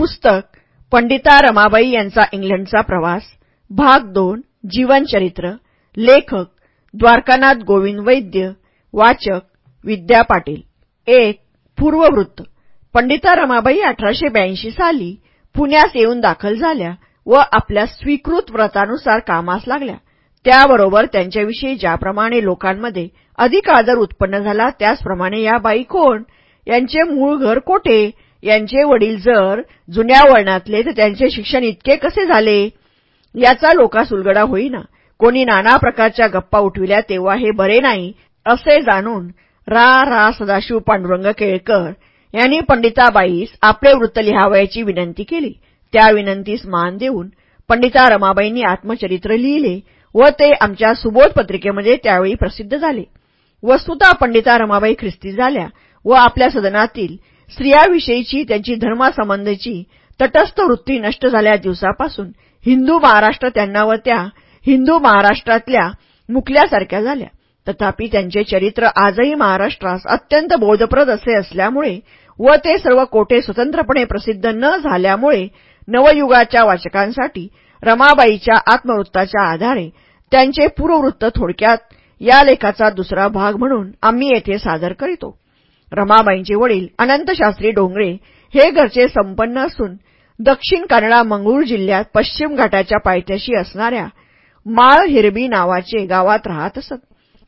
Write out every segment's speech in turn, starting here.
पुस्तक पंडिता रमाबाई यांचा इंग्लंडचा प्रवास. भाग दोन जीवनचरित्र लेखक द्वारकानाथ गोविंद वैद्य. वाचक विद्या पाटील. एक पूर्ववृत्त. पंडिता रमाबाई अठराशे ब्याऐंशी साली पुण्यास येऊन दाखल झाल्या व आपल्या स्वीकृत व्रतानुसार कामास लागल्या. त्याबरोबर त्यांच्याविषयी ज्याप्रमाणे लोकांमध्ये अधिक आदर उत्पन्न झाला त्याचप्रमाणे या बाई कोण? यांचे मूळ घर कोठे? यांचे वडील जर जुन्या वळणातले तर त्यांचे शिक्षण इतके कसे झाले? याचा लोकास उलगडा होईना. कोणी नाना प्रकारच्या गप्पा उठविल्या तेव्हा हे बरे नाही असे जाणून रा रा सदाशिव पांडुरंग केळकर यांनी पंडिताबाईस आपले वृत्त लिहावयाची विनंती केली. त्या विनंतीस मान देऊन पंडिता रमाबाईंनी आत्मचरित्र लिहिले व ते आमच्या सुबोध पत्रिकेमध्ये त्यावेळी प्रसिद्ध झाले. वस्तुता पंडिता रमाबाई ख्रिस्ती झाल्या व आपल्या सदनातील स्त्रियाविषयीची त्यांची धर्मासंबंधीची तटस्थ वृत्ती नष्ट झाल्या दिवसापासून. हिंदू महाराष्ट्र त्यांना व त्या हिंदू महाराष्ट्रातल्या मुकल्यासारख्या झाल्या. तथापि त्यांचे चरित्र आजही महाराष्ट्रास अत्यंत बोधप्रद असे असल्यामुळे व ते सर्व कोटे स्वतंत्रपणे प्रसिद्ध न झाल्यामुळे नवयुगाच्या वाचकांसाठी रमाबाईच्या आत्मवृत्ताच्या आधारे त्यांचे पूर्ववृत्त थोडक्यात या लेखाचा दुसरा भाग म्हणून आम्ही येथे सादर करीतो. रमाबाईंचे वडील अनंतशास्त्री डोंगरे हे घरचे संपन्न असून दक्षिण कानडा मंगळूर जिल्ह्यात पश्चिम घाटाच्या पायथ्याशी असणाऱ्या माळ हिरबी नावाचे गावात राहत असत.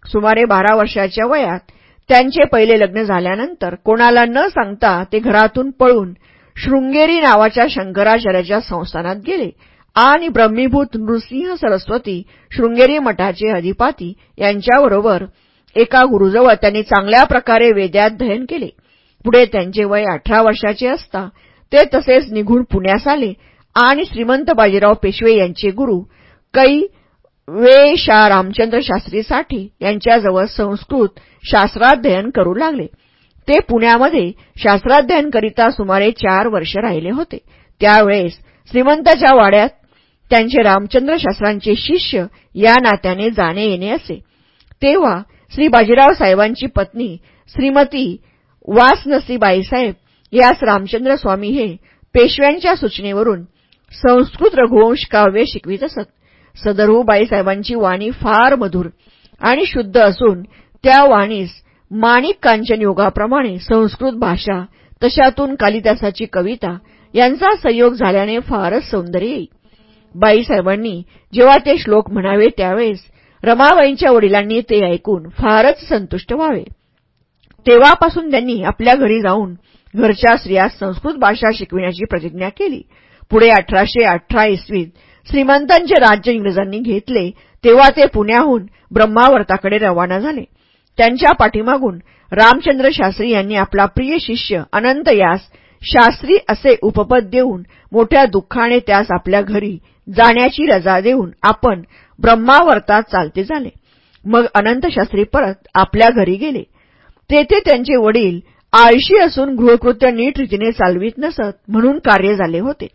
सुमारे बारा वर्षाच्या वयात त्यांचे पहिले लग्न झाल्यानंतर कोणाला न सांगता ते घरातून पळून शृंगेरी नावाच्या शंकराचार्याच्या संस्थानात गेले आणि ब्रह्मीभूत नृसिंह सरस्वती शृंगेरी मठाचे अधिपाती यांच्याबरोबर एका गुरुजवळ त्यांनी चांगल्या प्रकारे वेद्याध्ययन केले. पुढे त्यांचे वय अठरा वर्षाचे असता ते तसेच निघून पुण्यास आले आणि श्रीमंत बाजीराव पेशवे यांचे गुरु कै वे शा रामचंद्र शास्त्रीसाठी यांच्याजवळ संस्कृत शास्त्राध्ययन करू लागले. ते पुण्यामध्ये शास्त्राध्ययनकरिता सुमारे चार वर्ष राहिले होते. त्यावेळेस श्रीमंताच्या वाड्यात त्यांचे रामचंद्र शास्त्रांचे शिष्य या नात्याने जाणे येणे असे. तेव्हा श्री बाजीराव साहेबांची पत्नी श्रीमती वासनसी बाईसाहेब यास रामचंद्र स्वामी हे पेशव्यांच्या सूचनेवरून संस्कृत रघुवंश काव्य शिकवित असत. सदरहू बाईसाहेबांची वाणी फार मधुर आणि शुद्ध असून त्या वाणीस माणिक कांचन योगाप्रमाणे संस्कृत भाषा तशातून कालिदासाची कविता यांचा संयोग झाल्याने फारच सौंदर्य येई. बाईसाहेबांनी जेव्हा ते श्लोक म्हणावे त्यावेळेस रमाबाईंच्या वडिलांनी ते ऐकून फारच संतुष्ट व्हावे. तेव्हापासून त्यांनी आपल्या घरी जाऊन घरच्या स्त्रियास संस्कृत भाषा शिकविण्याची प्रतिज्ञा केली. पुढे अठराशे अठरा इसवीत श्रीमंतांचे राज्य इंग्रजांनी घेतले तेव्हा ते पुण्याहून ब्रह्मावर्ताकडे रवाना झाले. त्यांच्या पाठीमागून रामचंद्र शास्त्री यांनी आपला प्रिय शिष्य अनंत यास शास्त्री असे उपपद देऊन मोठ्या दुःखाने त्यास आपल्या घरी जाण्याची रजा देऊन आपण ब्रह्मावर्तात चालते झाले. मग अनंत शास्त्री परत आपल्या घरी गेले. तेथे त्यांचे वडील आळशी असून गृहकृत्य नीट रीतीने चालवित नसत म्हणून कार्य झाले होते.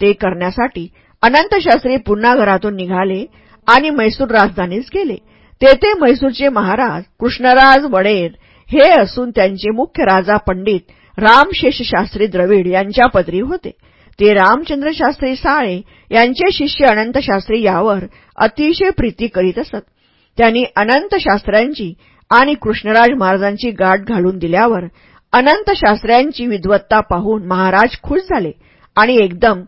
ते करण्यासाठी अनंतशास्त्री पुन्हा घरातून निघाले आणि मैसूर राजधानीस गेले. तेथे मैसूरचे महाराज कृष्णराज वडेर हे असून त्यांचे मुख्य राजा पंडित रामशेष शास्त्री द्रविड यांच्या पदरी होते. ते रामचंद्र शास्त्री साळे यांचे शिष्य अनंत शास्त्री यावर अतिशय प्रीती करीत असत. त्यांनी अनंत शास्त्र्यांची आणि कृष्णराज महाराजांची गाठ घालून दिल्यावर अनंत शास्त्र्यांची विद्वत्ता पाहून महाराज खुश झाले आणि एकदम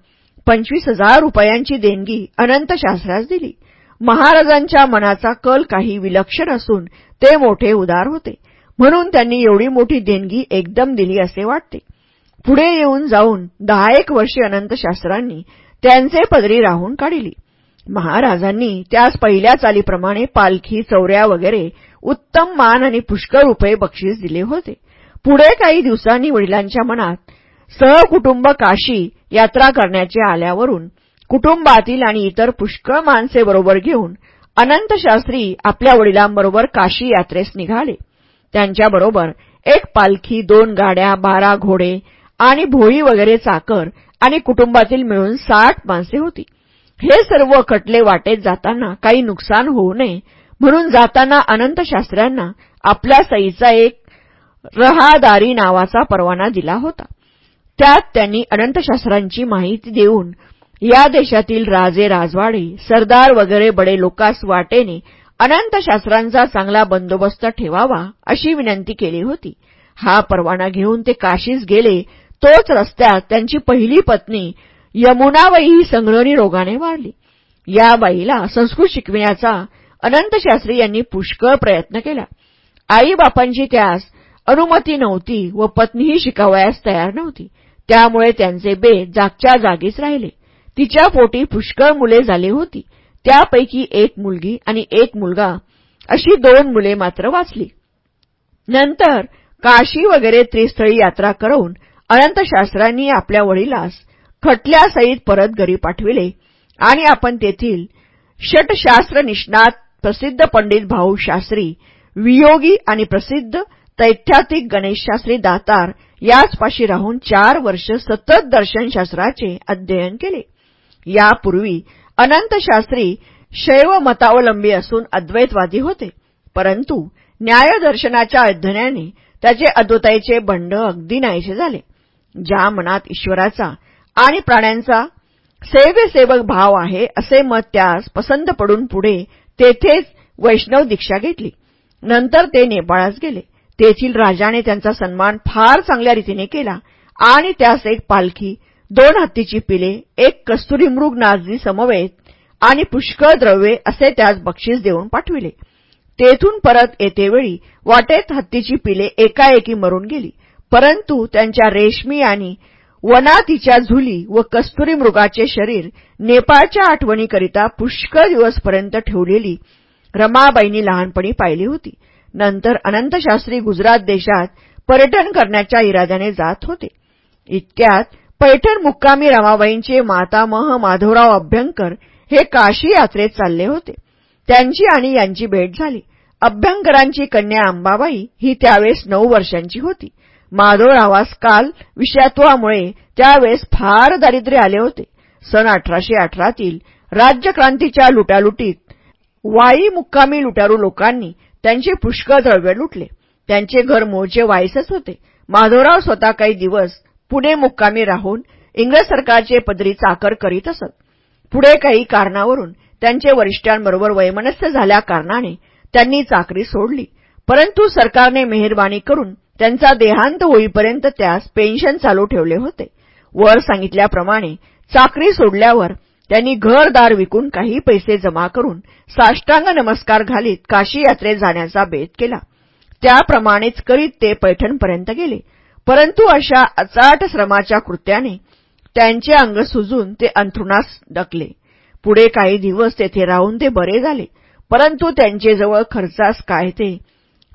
पंचवीस हजार रुपयांची देणगी अनंत शास्त्रास दिली. महाराजांच्या मनाचा कल काही विलक्षण असून ते मोठे उदार होते. म्हणून त्यांनी एवढी मोठी देणगी एकदम दिली असे वाटते. पुढे येऊन जाऊन दहा एक वर्षे अनंत शास्त्रांनी त्यांचे पदरी राहून काढली. महाराजांनी त्यास पहिल्या चालीप्रमाणे पालखी चौऱ्या वगैरे उत्तम मान आणि पुष्कळ रुपये बक्षीस दिले होते. पुढे काही दिवसांनी वडिलांच्या मनात सहकुटुंब काशी यात्रा करण्याचे आल्यावरून कुटुंबातील आणि इतर पुष्कळ माणसे बरोबर घेऊन अनंत शास्त्री आपल्या वडिलांबरोबर काशी यात्रेस निघाले. त्यांच्याबरोबर एक पालखी दोन गाड्या बारा घोडे आणि भोई वगैरे चाकर आणि कुटुंबातील मिळून साठ माणसे होती. हे सर्व खटले वाटेत जाताना काही नुकसान होऊ नये. म्हणून जाताना अनंत शास्त्र्यांना आपल्या सईचा एक रहादारी नावाचा परवाना दिला होता. त्यात त्यांनी अनंतशास्त्रांची माहिती देऊन या देशातील राजे राजवाडे सरदार वगैरे बडे लोकास वाटेने अनंतशास्त्रांचा चांगला बंदोबस्त ठेवावा अशी विनंती केली होती. हा परवाना घेऊन ते काशीस गेले तोच रस्त्यात त्यांची पहिली पत्नी यमुनाबाई ही संग्रहणी रोगाने वारली या बाईला संस्कृत शिकविण्याचा अनंतशास्त्री यांनी पुष्कळ प्रयत्न केला. आईबापांची त्यास अनुमती नव्हती व पत्नीही शिकावयास तयार नव्हती. त्यामुळे त्यांचे बे जागच्या जागीच राहिले. तिच्या पोटी पुष्कळ मुले झाली होती. त्यापैकी एक मुलगी आणि एक मुलगा अशी दोन मुले मात्र वाचली. नंतर काशी वगैरे त्रिस्थळी यात्रा करून अनंतशास्त्रांनी आपल्या वडिलास खटल्यासहित परत घरी पाठविले. आणि आपण तेथील षटशास्त्र निष्णात प्रसिद्ध पंडित भाऊ शास्त्री वियोगी आणि प्रसिद्ध तैथ्यातिक गणेशशास्त्री दातार याचपाशी राहून चार वर्ष सतत दर्शनशास्त्राचे अध्ययन केले. यापूर्वी अनंतशास्त्री शैव मतावलंबी असून अद्वैतवादी होते. परंतु न्यायदर्शनाच्या अध्ययनाने त्याचे अद्वैताचे बंड अगदी नाहीसे झाले. ज्या मनात ईश्वराचा आणि प्राण्यांचा सेवेसेवक भाव आहे असे मत त्यास पसंत पडून पुढे तेथेच वैष्णव दीक्षा घेतली. नंतर ते नेपाळास गेले. तेथील राजाने त्यांचा सन्मान फार चांगल्या रीतीने केला आणि त्यास एक पालखी दोन हत्तीची पिले एक कस्तुरी मृग नाजदी समवेत आणि पुष्कळ द्रव्ये असे त्यास बक्षीस देऊन पाठविले. तेथून परत येतेवेळी वाटेत हत्तीची पिले एकाएकी मरून गेली. परंतु त्यांच्या रेशमी आणि वनातीच्या झुली व कस्तुरी मृगाचे शरीर नेपाळच्या आठवणीकरिता पुष्कळ दिवसपर्यंत ठेवलेली रमाबाईंनी लहानपणी पाहिली होती. नंतर अनंतशास्त्री गुजरात देशात पर्यटन करण्याच्या इराद्याने जात होते. इतक्यात पैठण मुक्कामी रमाबाईंचे मातामह माधवराव अभ्यंकर हे काशी यात्रेत चालले होते. त्यांची आणि यांची भेट झाली. अभ्यंकरांची कन्या अंबाबाई ही त्यावेळेस नऊ वर्षांची होती. माधवरावास काल विषयात्वामुळे त्यावेळेस फार दारिद्र्य आले होते. सन अठराशे अठरातील राज्यक्रांतीच्या लुटालुटीत वाई मुक्कामी लुटारू लोकांनी त्यांचे पुष्कळ द्रव्य लुटले. त्यांचे घर मूळचे वाईसच होते. माधवराव स्वतः काही दिवस पुणे मुक्कामी राहून इंग्रज सरकारचे पदरी चाकर करीत असत. पुढे काही कारणावरून त्यांचे वरिष्ठांबरोबर वैमनस्य झाल्या कारणाने त्यांनी चाकरी सोडली. परंतु सरकारने मेहरबानी करून त्यांचा देहांत होईपर्यंत त्यास पेन्शन चालू ठेवले होते. वर सांगितल्याप्रमाणे चाकरी सोडल्यावर त्यांनी घरदार विकून काही पैसे जमा करून साष्टांग नमस्कार घालीत काशी यात्रेत जाण्याचा बेत केला. त्याप्रमाणेच करीत ते पैठणपर्यंत गेले. परंतु अशा अचाट श्रमाच्या कृत्याने त्यांचे अंग सुजून ते अंथरुणास डकले पुढे काही दिवस तेथे राहून ते बरे झाले. परंतु त्यांचेजवळ खर्चास काय ते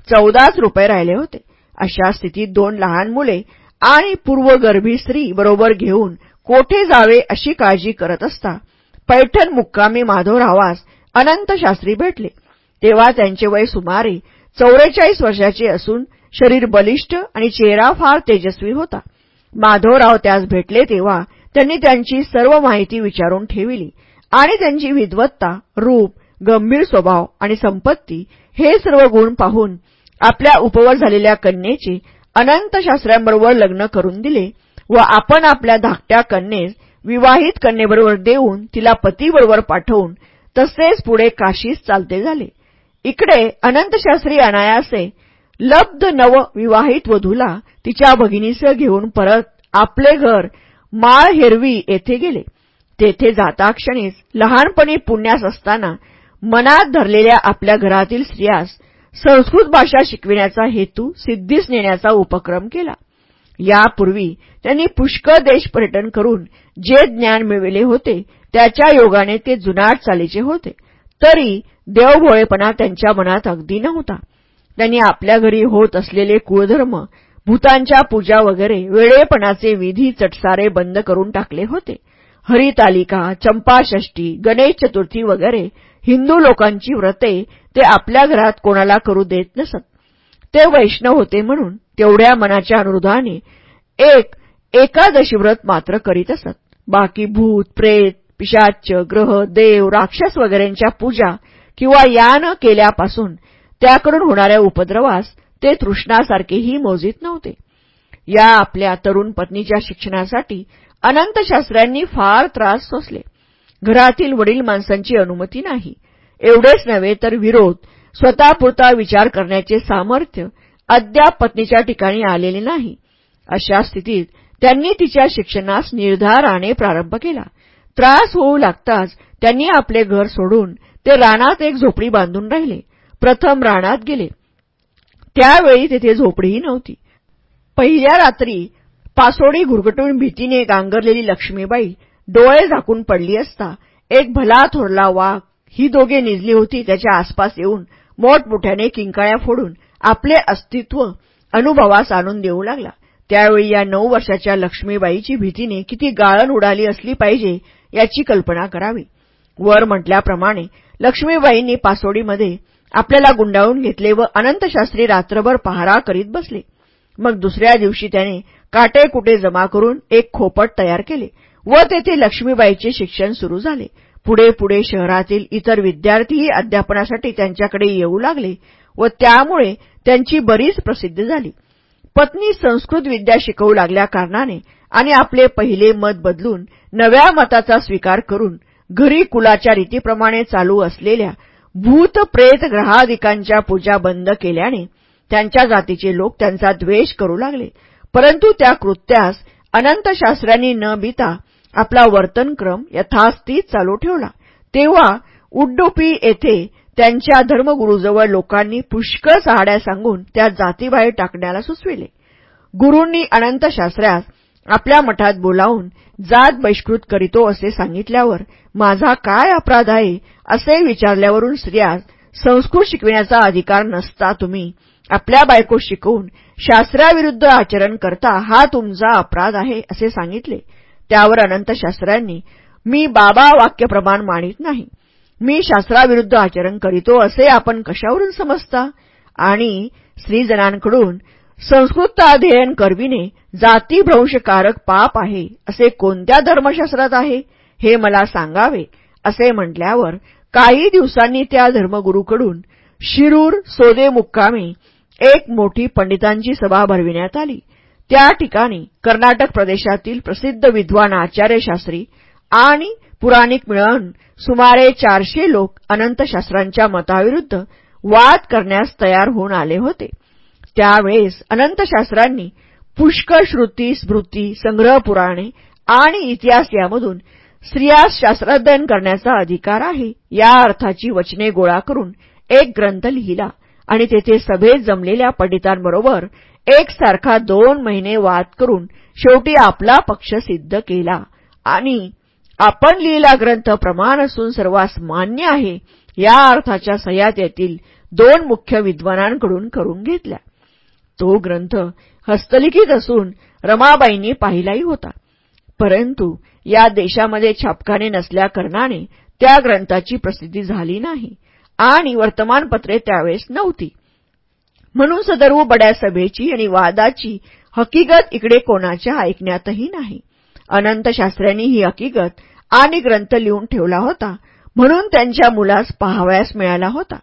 चौदाच रुपये राहिले होते. अशा स्थितीत दोन लहान मुले आणि पूर्वगर्भी स्त्री बरोबर घेऊन कोठे जावे अशी काळजी करत असता पैठण मुक्कामी माधवरावास अनंत शास्त्री भेटले. तेव्हा त्यांचे वय सुमारे चौवेचाळीस वर्षाचे असून शरीर बलिष्ठ आणि चेहरा फार तेजस्वी होता. माधवराव त्यास भेटले तेव्हा त्यांनी त्यांची सर्व माहिती विचारून ठेविली आणि त्यांची विद्वत्ता रूप गंभीर स्वभाव आणि संपत्ती हे सर्व गुण पाहून आपल्या उपवर झालेल्या कन्येचे अनंत शास्त्र्यांबरोबर लग्न करून दिले व आपण आपल्या धाकट्या कन्येस विवाहित कन्येबरोबर देऊन तिला पतीबरोबर पाठवून तसेच पुढे काशीस चालते झाले. इकडे अनंतशास्त्री अनायासे लब्ध नव विवाहित वधूला तिच्या भगिनीसह घेऊन परत आपले घर माळ हेरवी येथे गेले. तेथे जाता क्षणीच लहानपणी पुण्यास असताना मनात धरलेल्या आपल्या घरातील स्त्रियास संस्कृत भाषा शिकविण्याचा हेतू सिद्धीस नेण्याचा उपक्रम केला. यापूर्वी त्यांनी पुष्कळ देश पर्यटन करून जे ज्ञान मिळविले होते त्याच्या योगाने ते जुनाट चालीचे होते. तरी देवभोळेपणा त्यांच्या मनात अगदी नव्हता. त्यांनी आपल्या घरी होत असलेले कुळधर्म भूतांच्या पूजा वगैरे वेळेपणाचे विधी चटसारे बंद करून टाकले होते. हरितालिका चंपाषष्टी गणेश चतुर्थी वगैरे हिंदू लोकांची व्रते ते आपल्या घरात कोणाला करू देत नसत. ते वैष्णव होते म्हणून तेवढ्या मनाच्या अनुरोधाने एक एकादशी व्रत मात्र करीत असत. बाकी भूत प्रेत पिशाच ग्रह देव राक्षस वगैरेंच्या पूजा किंवा या न केल्यापासून त्याकडून होणाऱ्या उपद्रवास ते तृष्णासारखेही मोजित नव्हते. या आपल्या तरुण पत्नीच्या शिक्षणासाठी अनंत शास्त्र्यांनी फार त्रास सोसले. घरातील वडील माणसांची अनुमती नाही. एवढेच नव्हे तर विरोध स्वतःपुरता विचार करण्याचे सामर्थ्य अद्याप पत्नीच्या ठिकाणी आलेले नाही. अशा स्थितीत त्यांनी तिच्या शिक्षणास निर्धाराने प्रारंभ केला. त्रास होऊ लागताच त्यांनी आपले घर सोडून ते रानात एक झोपडी बांधून राहिले. प्रथम रानात गेले. त्यावेळी तेथे झोपडीही नव्हती. पहिल्या रात्री पासोडी घुरगटून भीतीने गांगरलेली लक्ष्मीबाई डोळे झाकून पडली असता एक भला थोरला वाघ ही दोघे निजली होती त्याच्या आसपास येऊन मोठमोठ्याने किंकाळ्या फोडून आपले अस्तित्व अनुभवास आणून देऊ लागला. त्यावेळी या नऊ वर्षाच्या लक्ष्मीबाईची भीतीने किती गाळण उडाली असली पाहिजे याची कल्पना करावी. वर म्हटल्याप्रमाणे लक्ष्मीबाईंनी पासोडीमध्ये आपल्याला गुंडाळून घेतले व अनंतशास्त्री रात्रभर पहारा करीत बसले. मग दुसऱ्या दिवशी त्याने काटे कुटे जमा करून एक खोपट तयार केले. व तेथे लक्ष्मीबाईचे शिक्षण सुरू झाले. पुढे पुढे शहरातील इतर विद्यार्थीही अध्यापनासाठी त्यांच्याकडे येऊ लागले व त्यामुळे त्यांची बरीच प्रसिद्धी झाली. पत्नी संस्कृत विद्या शिकवू लागल्या कारणाने आणि आपले पहिले मत बदलून नव्या मताचा स्वीकार करून घरी कुलाच्या रीतीप्रमाणे चालू असलेल्या भूत प्रेत ग्रहादिकांच्या पूजा बंद केल्याने त्यांच्या जातीचे लोक त्यांचा द्वेष करू लागले. परंतु त्या कृत्यास अनंत शास्त्रांनी न बिता आपला वर्तनक्रम यथास्थित चालू ठेवला. तेव्हा उड्डुपी येथे त्यांच्या धर्मगुरूजवळ लोकांनी पुष्कळ सहाड्या सांगून त्या जातीबाहेर टाकण्याला सुचविले. गुरूंनी अनंत शास्त्रास आपल्या मठात बोलावून जात बहिष्कृत करीतो असे सांगितल्यावर माझा काय अपराध आहे? असे विचारल्यावरून स्त्रियास संस्कृत शिकविण्याचा अधिकार नसता तुम्ही. आपल्या बायको शिकवून शास्त्राविरुद्ध आचरण करता हा तुमचा अपराध आहे असे सांगितले. त्यावर अनंत शास्त्रांनी मी बाबा वाक्यप्रमाण मानित नाही. मी शास्त्राविरुद्ध आचरण करीतो असे आपण कशावरून समजता? आणि स्त्रीजनांकडून संस्कृत अध्ययन करविणे जातीभ्रंशकारक पाप आहे असे कोणत्या धर्मशास्त्रात आहे? हे मला सांगावे असे म्हटल्यावर काही दिवसांनी त्या धर्मगुरूकडून शिरूर सोदे मुक्कामी एक मोठी पंडितांची सभा भरविण्यात आली. त्या ठिकाणी कर्नाटक प्रदेशातील प्रसिद्ध विद्वान आचार्यशास्त्री आणि पुराणिक मिळून सुमारे चारशे लोक अनंतशास्त्रांच्या मताविरुद्ध वाद करण्यास तयार होऊन आले होते. त्यावेळेस अनंतशास्त्रांनी पुष्कळ श्रुती स्मृती संग्रह पुराणे आणि इतिहास यामधून स्त्रियास शास्त्राध्ययन करण्याचा अधिकार आहे या अर्थाची वचने गोळा करून एक ग्रंथ लिहिला आणि तेथे सभेत जमलेल्या पंडितांबरोबर एकसारखा दोन महिने वाद करून शेवटी आपला पक्ष सिद्ध केला. आणि आपण लिहिला ग्रंथ प्रमाण असून सर्वांस मान्य आहे या अर्थाच्या सह्यात दोन मुख्य विद्वानांकडून करून घेतल्या. तो ग्रंथ हस्तलिखित असून रमाबाईंनी पाहिलाही होता. परंतु या देशामध्ये छापखाने नसल्याकारणाने त्या ग्रंथाची प्रसिद्धी झाली नाही आणि वर्तमानपत्रे त्यावेळेस नव्हती. म्हणून सदर्व बड्या सभेची आणि वादाची हकीकत इकडे कोणाच्या ऐकण्यातही नाही. अनंत शास्त्र्यांनी ही हकीकत आणि ग्रंथ लिहून ठेवला होता म्हणून त्यांच्या मुलास पाहावयास मिळाला होता.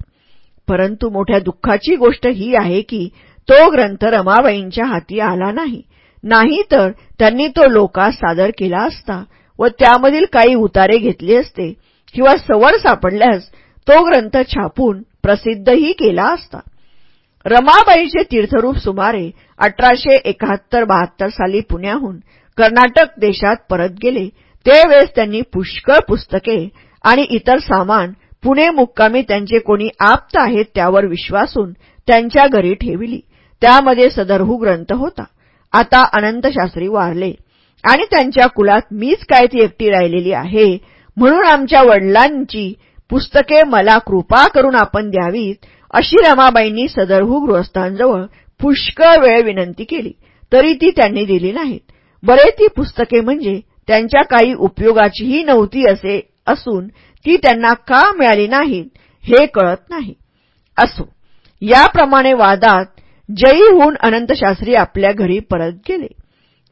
परंतु मोठ्या दुःखाची गोष्ट ही आहे की तो ग्रंथ रमाबाईंच्या हाती आला नाही. नाही तर त्यांनी तो लोकास सादर केला असता व त्यामधील काही उतारे घेतले असते किंवा सवड सापडल्यास तो ग्रंथ छापून प्रसिद्धही केला असता. रमाबाईचे तीर्थरूप सुमारे अठराशे एकाहत्तर बहात्तर साली पुण्याहून कर्नाटक देशात परत गेले. त्यावेळेस त्यांनी पुष्कळ पुस्तके आणि इतर सामान पुणे मुक्कामी त्यांचे कोणी आप्त आहेत त्यावर विश्वासून त्यांच्या घरी ठेविली. त्यामध्ये सदरहू ग्रंथ होता. आता अनंतशास्त्री वारले. आणि त्यांच्या कुलात मीच काय ती एकटी राहिलेली आहे? म्हणून आमच्या वडिलांची पुस्तके मला कृपा करून आपण द्यावीत. अशी रमाबाईंनी सदरहू गृहस्थांजवळ पुष्कळ वेळ विनंती केली. तरी ती त्यांनी दिली नाहीत. बरे ती पुस्तके म्हणजे त्यांच्या काही उपयोगाचीही नव्हती असे असून ती त्यांना का मिळाली नाहीत हे कळत नाही. असो याप्रमाणे वादात जयी हून अनंतशास्त्री आपल्या घरी परत गेले.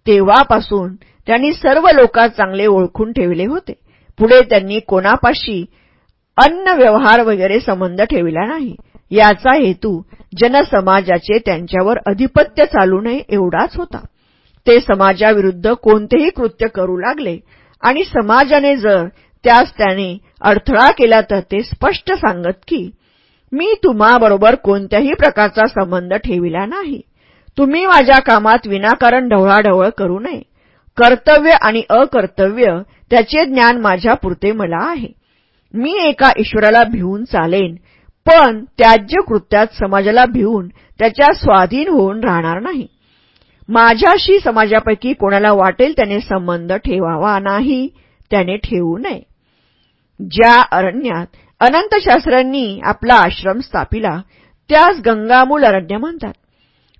तेव्हापासून त्यांनी सर्व लोकात चांगले ओळखून ठेवले होते. पुढे त्यांनी कोणापाशी अन्न व्यवहार वगैरे संबंध ठेवला नाही. याचा हेतू जनसमाजाचे त्यांच्यावर अधिपत्य चालू नये एवढाच होता. ते समाजाविरुद्ध कोणतेही कृत्य करू लागले आणि समाजाने जर त्यास त्याने अडथळा केला तर ते स्पष्ट सांगत की मी तुम्हाबरोबर कोणत्याही प्रकारचा संबंध ठेविला नाही. तुम्ही माझ्या कामात विनाकारण ढवळाढवळ करू नये. कर्तव्य आणि अकर्तव्य त्याचे ज्ञान माझ्यापुरते मला आहे. मी एका ईश्वराला भिवून चालेन पण त्याज्य कृत्यात समाजाला भिवून त्याच्या स्वाधीन होऊन राहणार नाही. माझ्याशी समाजापैकी कोणाला वाटेल त्याने संबंध ठेवावा नाही त्याने ठेवू नये. ज्या अरण्यात अनंतशास्त्रांनी आपला आश्रम स्थापिला त्यास गंगामूल अरण्य म्हणतात.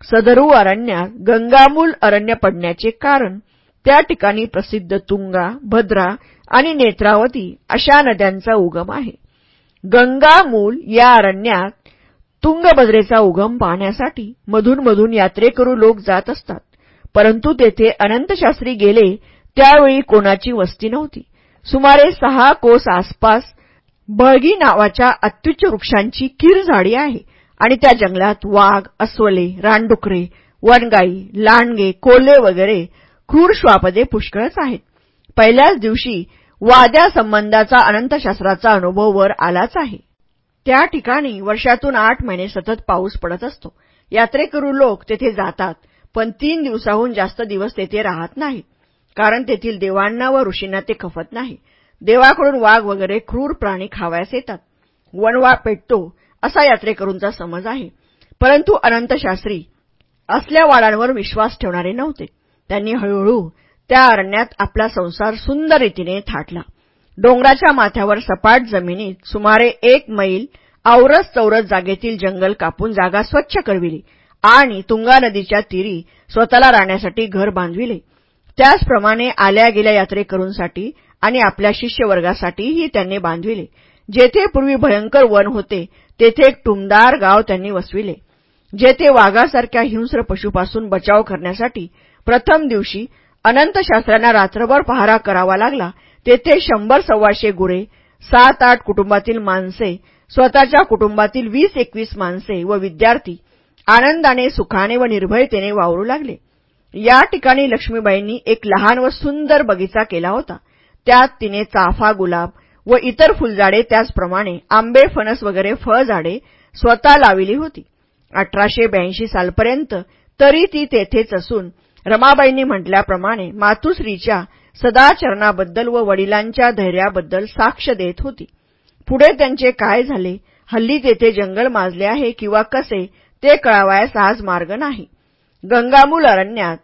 सदरू अरण्यात गंगामूल अरण्य पडण्याचे कारण त्या ठिकाणी प्रसिद्ध तुंगा भद्रा आणि नेत्रावती अशा नद्यांचा उगम आहे. गंगामूल या अरण्यात तुंगभद्रेचा उगम पाहण्यासाठी मधूनमधून यात्रेकरू लोक जात असतात. परंतु तेथे अनंतशास्त्री गेले त्यावेळी कोणाची वस्ती नव्हती. सुमारे सहा कोस आसपास बळगी नावाच्या अत्युच्च वृक्षांची कीर झाडी आहे आणि त्या जंगलात वाघ अस्वले रानडुकरे वनगाई लांडगे कोल्हे वगैरे क्रूर श्वापदे पुष्कळच आहेत. पहिल्याच दिवशी वाद्या संबंधाचा अनंतशास्त्राचा अनुभव वर आलाच आहे. त्या ठिकाणी वर्षातून आठ महिने सतत पाऊस पडत असतो. यात्रेकरू लोक तेथे जातात पण तीन दिवसाहून जास्त दिवस तेथे राहत नाहीत कारण तेथील देवांना व ऋषींना ते खफत नाही. देवाकडून वाघ वगैरे क्रूर प्राणी खावयास येतात. वनवा पेटतो असा यात्रेकरूंचा समज आहे. परंतु अनंतशास्त्री असल्या वाडांवर विश्वास ठेवणारे नव्हते. त्यांनी हळूहळू त्या अरण्यात आपला संसार सुंदर रीतीने थाटला. डोंगराच्या माथ्यावर सपाट जमिनीत सुमारे एक मैल औरस चौरस जागेतील जंगल कापून जागा स्वच्छ करविली आणि तुंगा नदीच्या तीरी स्वतःला राहण्यासाठी घर बांधविले. त्याचप्रमाणे आल्या गेल्या यात्रेकरूंसाठी आणि आपल्या शिष्यवर्गासाठीही त्यांनी बांधविले. जेथे पूर्वी भयंकर वन होते तेथे एक टुमदार गाव त्यांनी वसविले. जेथे वाघासारख्या हिंस्र पशुपासून बचाव करण्यासाठी प्रथम दिवशी अनंत शास्त्रांना रात्रभर पहारा करावा लागला. तेथे शंभर सव्वाशे गुरे सात आठ कुटुंबातील माणसे स्वतःच्या कुटुंबातील वीस एकवीस माणसे व विद्यार्थी आनंदाने सुखाने व निर्भयतेने वावरू लागले. या ठिकाणी लक्ष्मीबाईंनी एक लहान व सुंदर बगीचा केला होता. त्यात तिने चाफा गुलाब व इतर फुलझाडे त्याचप्रमाणे आंबे फणस वगैरे फळझाडे स्वतः लाविली होती. अठराशे ब्याऐंशी सालपर्यंत तरी ती तेथेच असून रमाबाईंनी म्हटल्याप्रमाणे मातुश्रीच्या सदाचरणाबद्दल व वडिलांच्या धैर्याबद्दल साक्ष देत होती. पुढे त्यांचे काय झाले? हल्ली तेथे जंगल माजले आहे किंवा कसे? ते कळावयास आज मार्ग नाही. गंगामूल अरण्यात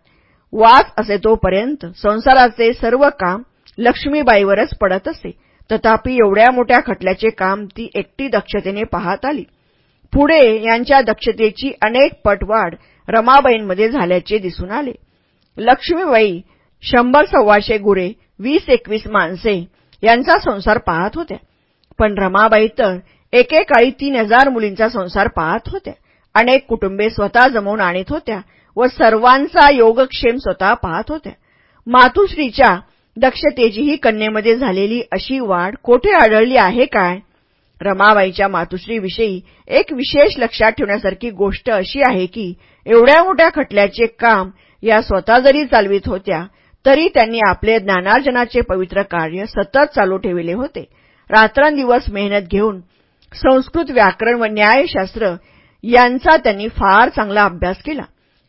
वास असे तोपर्यंत संसाराचे सर्व काम लक्ष्मीबाईवरच पडत असे. तथापि एवढ्या मोठ्या खटल्याचे काम ती एकटी दक्षतेने पाहत आली. पुढे यांच्या दक्षतेची अनेक पटवाढ रमाबाईंमध्ये झाल्याचे दिसून आले. लक्ष्मीबाई शंभर सव्वाशे गुरे वीस एकवीस माणसे यांचा संसार पाहत होत्या. पण रमाबाई तर एकेकाळी तीन हजार मुलींचा संसार पाहत होत्या. अनेक कुटुंबे स्वतः जमवून आणत होत्या व सर्वांचा योगक्षेम स्वतः पाहत होत्या. मातुश्रीच्या दक्षतेचीही कन्येमध्ये झालेली अशी वाढ कोठे आढळली आहे काय? रमाबाईच्या मातुश्रीविषयी एक विशेष लक्षात ठेवण्यासारखी गोष्ट अशी आहे की एवढ्या मोठ्या खटल्याचे काम या स्वतः जरी चालवित होत्या तरी त्यांनी आपले ज्ञानार्जनाचे पवित्र कार्य सतत चालू ठेवले होते. रात्रंदिवस मेहनत घेऊन संस्कृत व्याकरण व न्यायशास्त्र यांचा त्यांनी फार चांगला अभ्यास केला.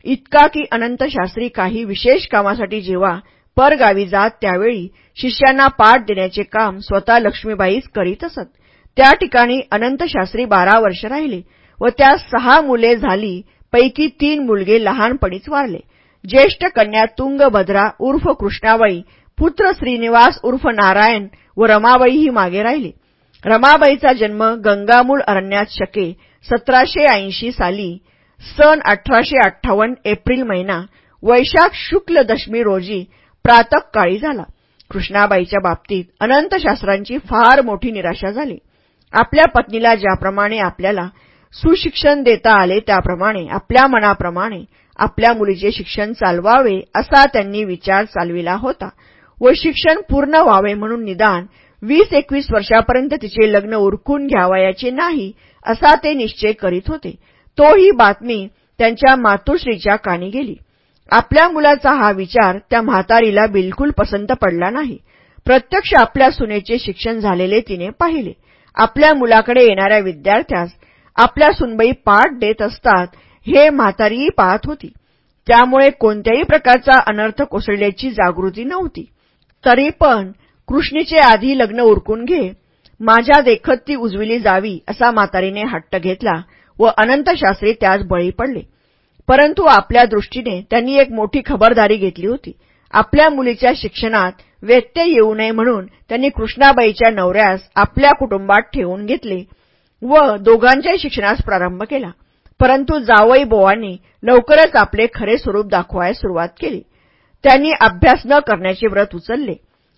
इतका की अनंतशास्त्री काही विशेष कामासाठी जेव्हा परगावी जात त्यावेळी शिष्यांना पाठ देण्याचे काम स्वतः लक्ष्मीबाईच करीत असत. त्या ठिकाणी अनंतशास्त्री बारा वर्ष राहिले व त्या सहा मुले झाली पैकी तीन मुलगे लहानपणीच वारले. ज्येष्ठ कन्या तुंगभद्रा उर्फ कृष्णाबाई पुत्र श्रीनिवास उर्फ नारायण व रमाबाई ही मागे राहिली. रमाबाईचा जन्म गंगामूळ अरण्यात शके सतराशे ऐंशी साली सन अठराशे अठ्ठावन्न एप्रिल महिना वैशाख शुक्ल दशमी रोजी प्रातकाळी झाला. कृष्णाबाईच्या बाबतीत अनंतशास्त्रांची फार मोठी निराशा झाली. आपल्या पत्नीला ज्याप्रमाणे आपल्याला सुशिक्षण देता आले त्याप्रमाणे आपल्या मनाप्रमाणे आपल्या मुलीचे शिक्षण चालवावे असा त्यांनी विचार चालविला होता. व शिक्षण पूर्ण व्हावे म्हणून निदान वीस एकवीस वर्षापर्यंत तिचे लग्न उरकून घ्यावयाचे नाही असा ते निश्चय करीत होते. तो ही बातमी त्यांच्या मातोश्रीच्या कानी गेली. आपल्या मुलाचा हा विचार त्या म्हातारीला बिलकुल पसंत पडला नाही. प्रत्यक्ष आपल्या सुनेचे शिक्षण झालेले तिने पाहिले. आपल्या मुलाकडे येणाऱ्या विद्यार्थ्यास आपल्या सुनबाई पाठ देत असतात हे म्हातारीही पाहत होती. त्यामुळे कोणत्याही प्रकारचा अनर्थ कोसळल्याची जागृती नव्हती. तरी पण कृष्णीचे आधी लग्न उरकून घे. माझ्या देखत ती उजविली जावी असा म्हातारीने हट्ट घेतला व अनंतशास्त्री त्यास बळी पडले. परंतु आपल्या दृष्टीने त्यांनी एक मोठी खबरदारी घेतली होती. आपल्या मुलीच्या शिक्षणात व्यत्यय येऊ नये म्हणून त्यांनी कृष्णाबाईच्या नवऱ्यास आपल्या कुटुंबात ठेवून घेतले व दोघांच्याही शिक्षणास प्रारंभ केला. परंतु जावई बोवांनी लवकरच आपले खरे स्वरूप दाखवायला सुरुवात केली. त्यांनी अभ्यास न करण्याचे व्रत उचलले.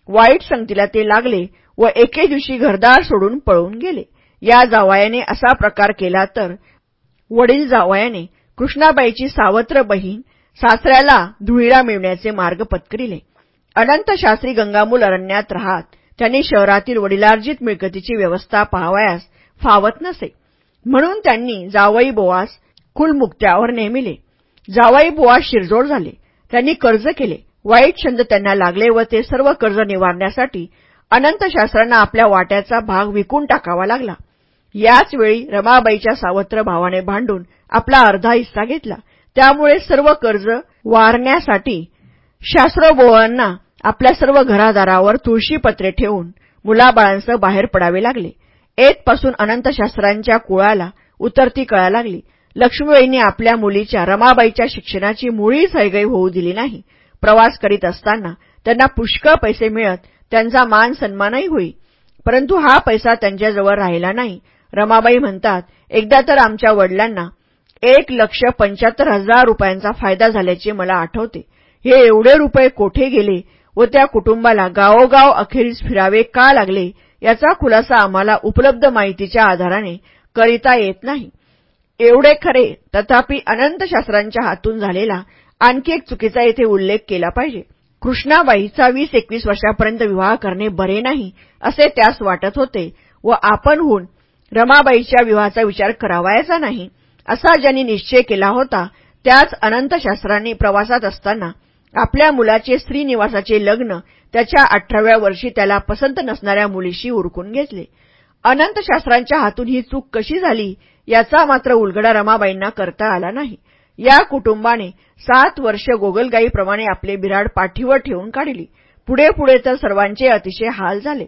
वाईट संगतीला ते लागले व एके दिवशी घरदार सोडून पळून गेले. या जावयाने असा प्रकार केला तर वडील जावयाने कृष्णाबाईची सावत्र बहीण सासऱ्याला धुळीला मिळण्याचे मार्ग पत्करिले. अनंत शास्त्री गंगामूल अरण्यात राहत त्यांनी शहरातील वडिलार्जित मिळकतीची व्यवस्था पाहावयास फावत नसे. म्हणून त्यांनी जावई बोवास कुलमुक्त्यावर नेमिले. जावई शिरजोड झाले. त्यांनी कर्ज केले. वाईट छंद त्यांना लागले व ते सर्व कर्ज निवारण्यासाठी अनंतशास्त्रांना आपल्या वाट्याचा भाग विकून टाकावा लागला. याच वेळी रमाबाईच्या सावत्र भावाने भांडून आपला अर्धा हिस्सा घेतला. त्यामुळे सर्व कर्ज वारण्यासाठी शास्त्रोबोवांना आपल्या सर्व घरादारावर तुळशीपत्रे ठेवून मुलाबाळांसह बाहेर पडावे लागले. एतपासून अनंतशास्त्रांच्या कुळाला उतरती कळा लागली. लक्ष्मीबाईंनी आपल्या मुलीच्या रमाबाईच्या शिक्षणाची मुळीच हैगई होऊ दिली नाही. प्रवास करीत असताना त्यांना पुष्कळ पैसे मिळत त्यांचा मान सन्मानही होई. परंतु हा पैसा त्यांच्याजवळ राहिला नाही. रमाबाई म्हणतात एकदा तर आमच्या वडिलांना एक लक्ष पंच्याहत्तर हजार रुपयांचा फायदा झाल्याचे मला आठवते. हे एवढे रुपये कोठे गेले व त्या कुटुंबाला गावोगाव अखेरीस फिरावे का लागले याचा खुलासा आम्हाला उपलब्ध माहितीच्या आधाराने करिता येत नाही. एवढे खरे तथापि अनंत शास्त्रांच्या हातून झालेला आणखी एक चुकीचा येथे उल्लेख केला पाहिजे. कृष्णाबाईचा वीस एकवीस वर्षापर्यंत विवाह करणे बरे नाही असे त्यास वाटत होते व आपणहून रमाबाईच्या विवाहाचा विचार करावायचा नाही असा ज्यांनी निश्चय केला होता त्याच अनंतशास्त्रांनी प्रवासात असताना आपल्या मुलाचे श्रीनिवासाचे लग्न त्याच्या अठराव्या वर्षी त्याला पसंत नसणाऱ्या मुलीशी उरकून घेतले. अनंतशास्त्रांच्या हातून ही चूक कशी झाली याचा मात्र उलगडा रमाबाईंना करता आला नाही. या कुटुंबाने सात वर्ष गोगलगाईप्रमाणे आपले बिराड पाठीवर ठेवून काढली. पुढे पुढे तर सर्वांचे अतिशय हाल झाले.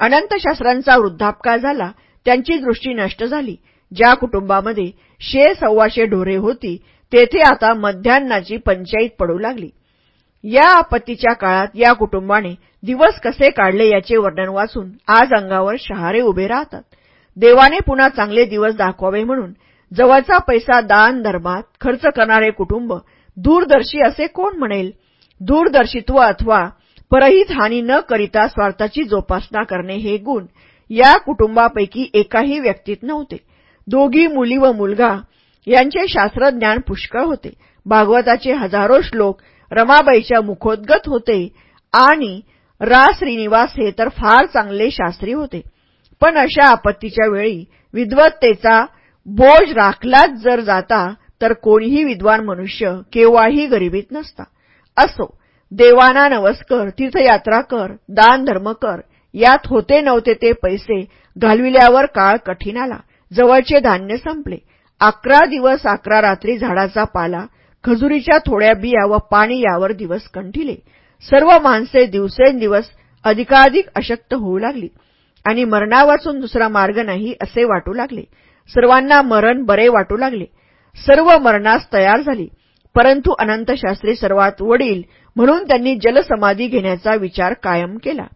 अनंतशास्त्रांचा वृद्धापकाळ झाला त्यांची दृष्टी नष्ट झाली. ज्या कुटुंबामध्ये शे सव्वाशे ढोरे होती तेथे आता मध्यान्नाची पंचायत पडू लागली. या आपत्तीच्या काळात या कुटुंबाने दिवस कसे काढले याचे वर्णन वाचून आज अंगावर शहारे उभे राहतात. देवाने पुन्हा चांगले दिवस दाखवावे म्हणून जवळचा पैसा दान धर्मात खर्च करणारे कुटुंब दूरदर्शी असे कोण म्हणेल? दूरदर्शित्व अथवा परहित हानी न करिता स्वार्थाची जोपासना करणे हे गुण या कुटुंबापैकी एकाही व्यक्तीत नव्हते. दोघी मुली व मुलगा यांचे शास्त्रज्ञान पुष्कळ होते. भागवताचे हजारो श्लोक रमाबाईच्या मुखोद्गत होते आणि रा श्रीनिवास हे तर फार चांगले शास्त्री होते. पण अशा आपत्तीच्या वेळी विद्वत्तेचा बोज राखलाच जर जाता तर कोणीही विद्वान मनुष्य केव्हाही गरिबीत नसता. असो देवाना नवस्कर तीर्थयात्रा कर दान धर्म कर यात होते नव्हते ते पैसे घालविल्यावर काळ कठीण आला. जवळचे धान्य संपले. अकरा दिवस अकरा रात्री झाडाचा पाला खजुरीच्या थोड्या बिया व पाणी यावर दिवस कंठिले. सर्व माणसे दिवसेंदिवस अधिकाधिक अशक्त होऊ लागली आणि मरणावाचून दुसरा मार्ग नाही असे वाटू लागले. सर्वांना मरण बरे वाटू लागले. सर्व मरणास तयार झाली. परंतु अनंतशास्त्री सर्वात वडील म्हणून त्यांनी जलसमाधी घेण्याचा विचार कायम केला.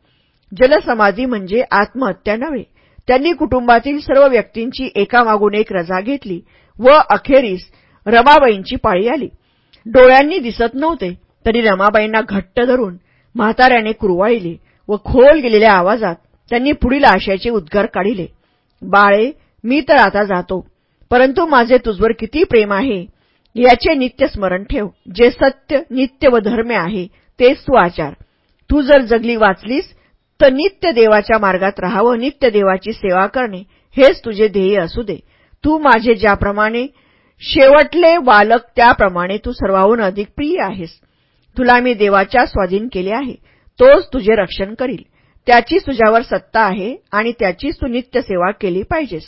जलसमाधी म्हणजे आत्महत्या नव्हे. त्यांनी कुटुंबातील सर्व व्यक्तींची एकामागून एक रजा घेतली व अखेरीस रमाबाईंची पाळी आली. डोळ्यांनी दिसत नव्हते. तरी रमाबाईंना घट्ट धरून म्हाताऱ्याने कुरवाळिले व खोल गेलेल्या आवाजात त्यांनी पुढील आशयाचे उद्गार काढिले. बाळे मी तर आता जातो. परंतु माझे तुझवर किती प्रेम आहे? याचे नित्य स्मरण ठेव. जे सत्य नित्य व धर्म्य आहे तेच तू आचार. तू जर जगली वाचलीस तर नित्य देवाच्या मार्गात राहावं. नित्य देवाची सेवा करणे हेच तुझे ध्येय असू दे. तू माझे ज्याप्रमाणे शेवटले बालक त्याप्रमाणे तू सर्वाहून अधिक प्रिय आहेस. तुला मी देवाच्या स्वाधीन केले आहे. तोच तुझे रक्षण करील. त्याचीच तुझ्यावर सत्ता आहे आणि त्याचीच तू नित्य सेवा केली पाहिजेस.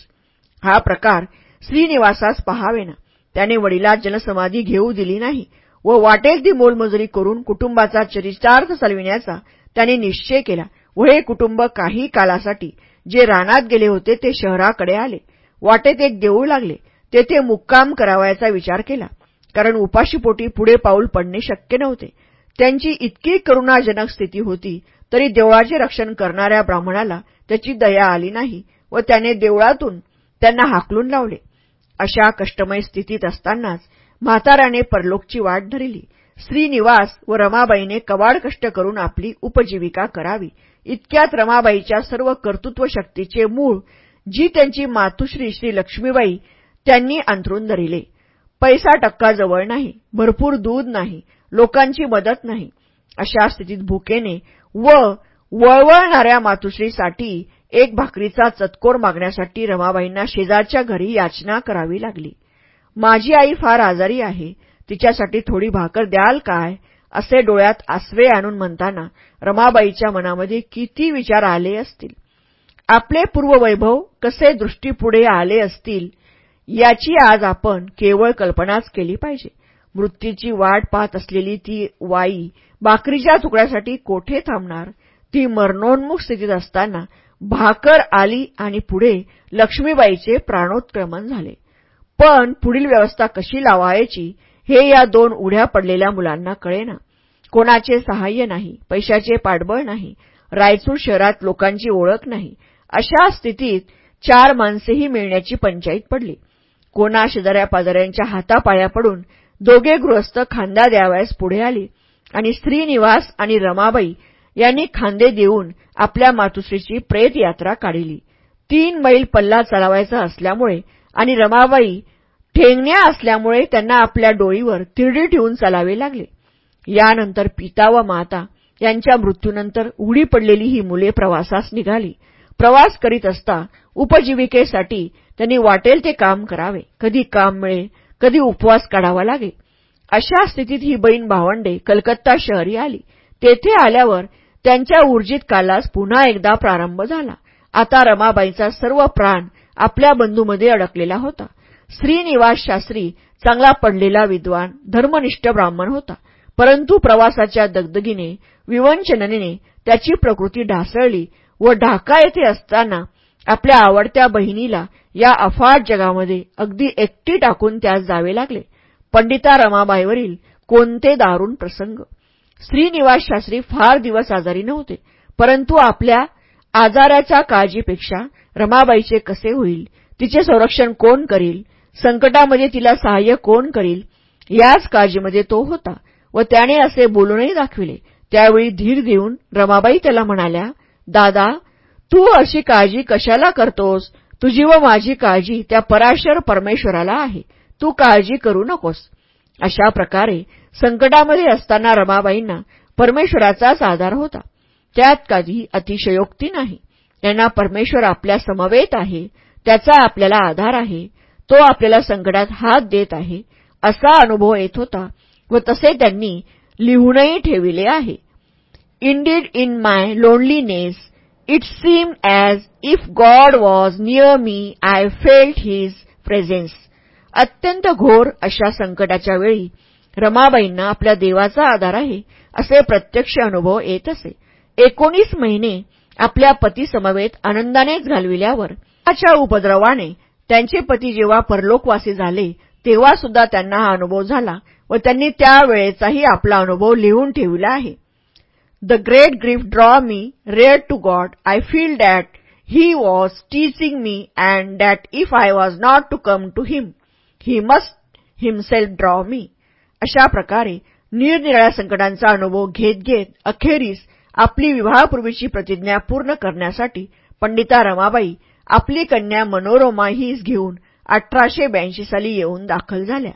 हा प्रकार श्रीनिवासास पहावे ना त्याने वडिला जनसमाधी घेऊ दिली नाही व वाटेल ती मोलमजुरी करून कुटुंबाचा चरितार्थ चालविण्याचा त्याने निश्चय केला व हे कुटुंब काही कालासाठी जे रानात गेले होते ते शहराकडे आले. वाटेत एक देऊळ लागले. तेथे मुक्काम करावयाचा विचार केला. कारण उपाशीपोटी पुढे पाऊल पडणे शक्य नव्हते. त्यांची इतकी करुणाजनक स्थिती होती तरी देवळाचे रक्षण करणाऱ्या ब्राह्मणाला त्याची दया आली नाही व त्याने देवळातून त्यांना हाकलून लावले. अशा कष्टमय स्थितीत असतानाच म्हाताराने परलोकची वाट धरली. श्रीनिवास व रमाबाईने कवाड कष्ट करून आपली उपजीविका करावी. इतक्यात रमाबाईच्या सर्व कर्तृत्व शक्तीचे मूळ जी त्यांची मातुश्री श्री लक्ष्मीबाई त्यांनी अंथरून धरिले. पैसा टक्का जवळ नाही भरपूर दूध नाही लोकांची मदत नाही. अशा स्थितीत भुकेने व वळवळणाऱ्या मातुश्रीसाठी एक भाकरीचा चतकोर मागण्यासाठी रमाबाईंना शेजारच्या घरी याचना करावी लागली. माझी आई फार आजारी आहे तिच्यासाठी थोडी भाकर द्याल काय? असे डोळ्यात आसवे आणून म्हणताना रमाबाईच्या मनामध्ये किती विचार आले असतील. आपले पूर्ववैभव कसे दृष्टीपुढे आले असतील याची आज आपण केवळ कल्पनाच केली पाहिजे. मृत्यूची वाट पाहत असलेली ती वाई बाकरीच्या तुकड्यासाठी कोठे थांबणार? ती मरणोन्मुख स्थितीत असताना भाकर आली आणि पुढे लक्ष्मीबाईचे प्राणोत्क्रमण झाले. पण पुढील व्यवस्था कशी लावायची हे या दोन उड्या पडलेल्या मुलांना कळेना. कोणाचे सहाय्य नाही पैशाचे पाठबळ नाही रायचूर शहरात लोकांची ओळख नाही अशा स्थितीत चार माणसेही मिळण्याची पंचायत पडली. कोणा शेजाऱ्या पाजाऱ्यांच्या हातापाया पडून दोघे गृहस्थ खांदा द्यावयास पुढे आले आणि श्रीनिवास आणि रमाबाई यांनी खांदे देऊन आपल्या मातुश्रीची प्रेत यात्रा काढली. तीन मैल पल्ला चालवायचा असल्यामुळे आणि रमाबाई ठेंगण्या असल्यामुळे त्यांना आपल्या डोळीवर तिरडी ठेवून चालावे लागले. यानंतर पिता व माता यांच्या मृत्यूनंतर उघडी पडलेली ही मुले प्रवासास निघाली. प्रवास करीत असता उपजीविकेसाठी त्यांनी वाटेल ते काम करावे. कधी काम मिळे कधी उपवास काढावा लागे अशा स्थितीत ही बहीण भावंडे कलकत्ता शहरी आली. तेथे आल्यावर त्यांच्या ऊर्जित कालास पुन्हा एकदा प्रारंभ झाला. आता रमाबाईचा सर्व प्राण आपल्या बंधूमध्ये अडकलेला होता. श्रीनिवास शास्त्री चांगला पडलेला विद्वान धर्मनिष्ठ ब्राह्मण होता. परंतु प्रवासाच्या दगदगीने विवंचनेने त्याची प्रकृती ढासळली व ढाका येथे असताना आपल्या आवडत्या बहिणीला या अफाट जगामध्ये अगदी एकटी टाकून त्यास जावे लागले. पंडिता रमाबाईवरील कोणते दारुण प्रसंग. श्रीनिवास शास्त्री फार दिवस आजारी नव्हते परंतु आपल्या आजाराच्या काळजीपेक्षा रमाबाईचे कसे होईल तिचे संरक्षण कोण करील संकटामध्ये तिला सहाय्य कोण करील याच काळजीमध्ये तो होता व त्याने असे बोलूनही दाखविले. त्यावेळी धीर देऊन रमाबाई त्याला म्हणाल्या दादा तू अशी काळजी कशाला करतोस? तुझी व माझी काळजी त्या पराशर परमेश्वराला आहे. तू काळजी करू नकोस. अशा प्रकारे संकटामध्ये असताना रमाबाईंना परमेश्वराचाच आधार होता. त्यात कधी अतिशयोक्ती नाही. त्यांना परमेश्वर आपल्या समवेत आहे. त्याचा आपल्याला आधार आहे. तो आपल्याला संकटात हात देत आहे. असा अनुभव येत होता व तसे त्यांनी लिहूनही ठेविले आहे. Indeed in my loneliness it seem as if God was near me I felt his presence अत्यंत घोर अशा संकटाच्या वेळी रमाबाईंना आपल्या देवाचा आधार आहे असे प्रत्यक्ष अनुभव येत असे. एकोणीस महिने आपल्या पतीसमवेत आनंदानेच घालविल्यावर त्याच्या उपद्रवाने त्यांचे पती जेव्हा परलोकवासी झाले तेव्हा सुद्धा त्यांना हा अनुभव झाला व त्यांनी त्यावेळेचाही आपला अनुभव लिहून ठेवला आहे. The great grief draw me nearer to God. I feel that he was teaching me and that if I was not to come to him he must himself draw me अशा प्रकारे निरनिराळ्या संकटांचा अनुभव घेत घेत अखेरीस आपली विवाहापूर्वीची प्रतिज्ञा पूर्ण करण्यासाठी पंडिता रमाबाई आपली कन्या मनोरमा हीच घेऊन अठराशे ब्याऐंशी साली येऊन दाखल झाल्या.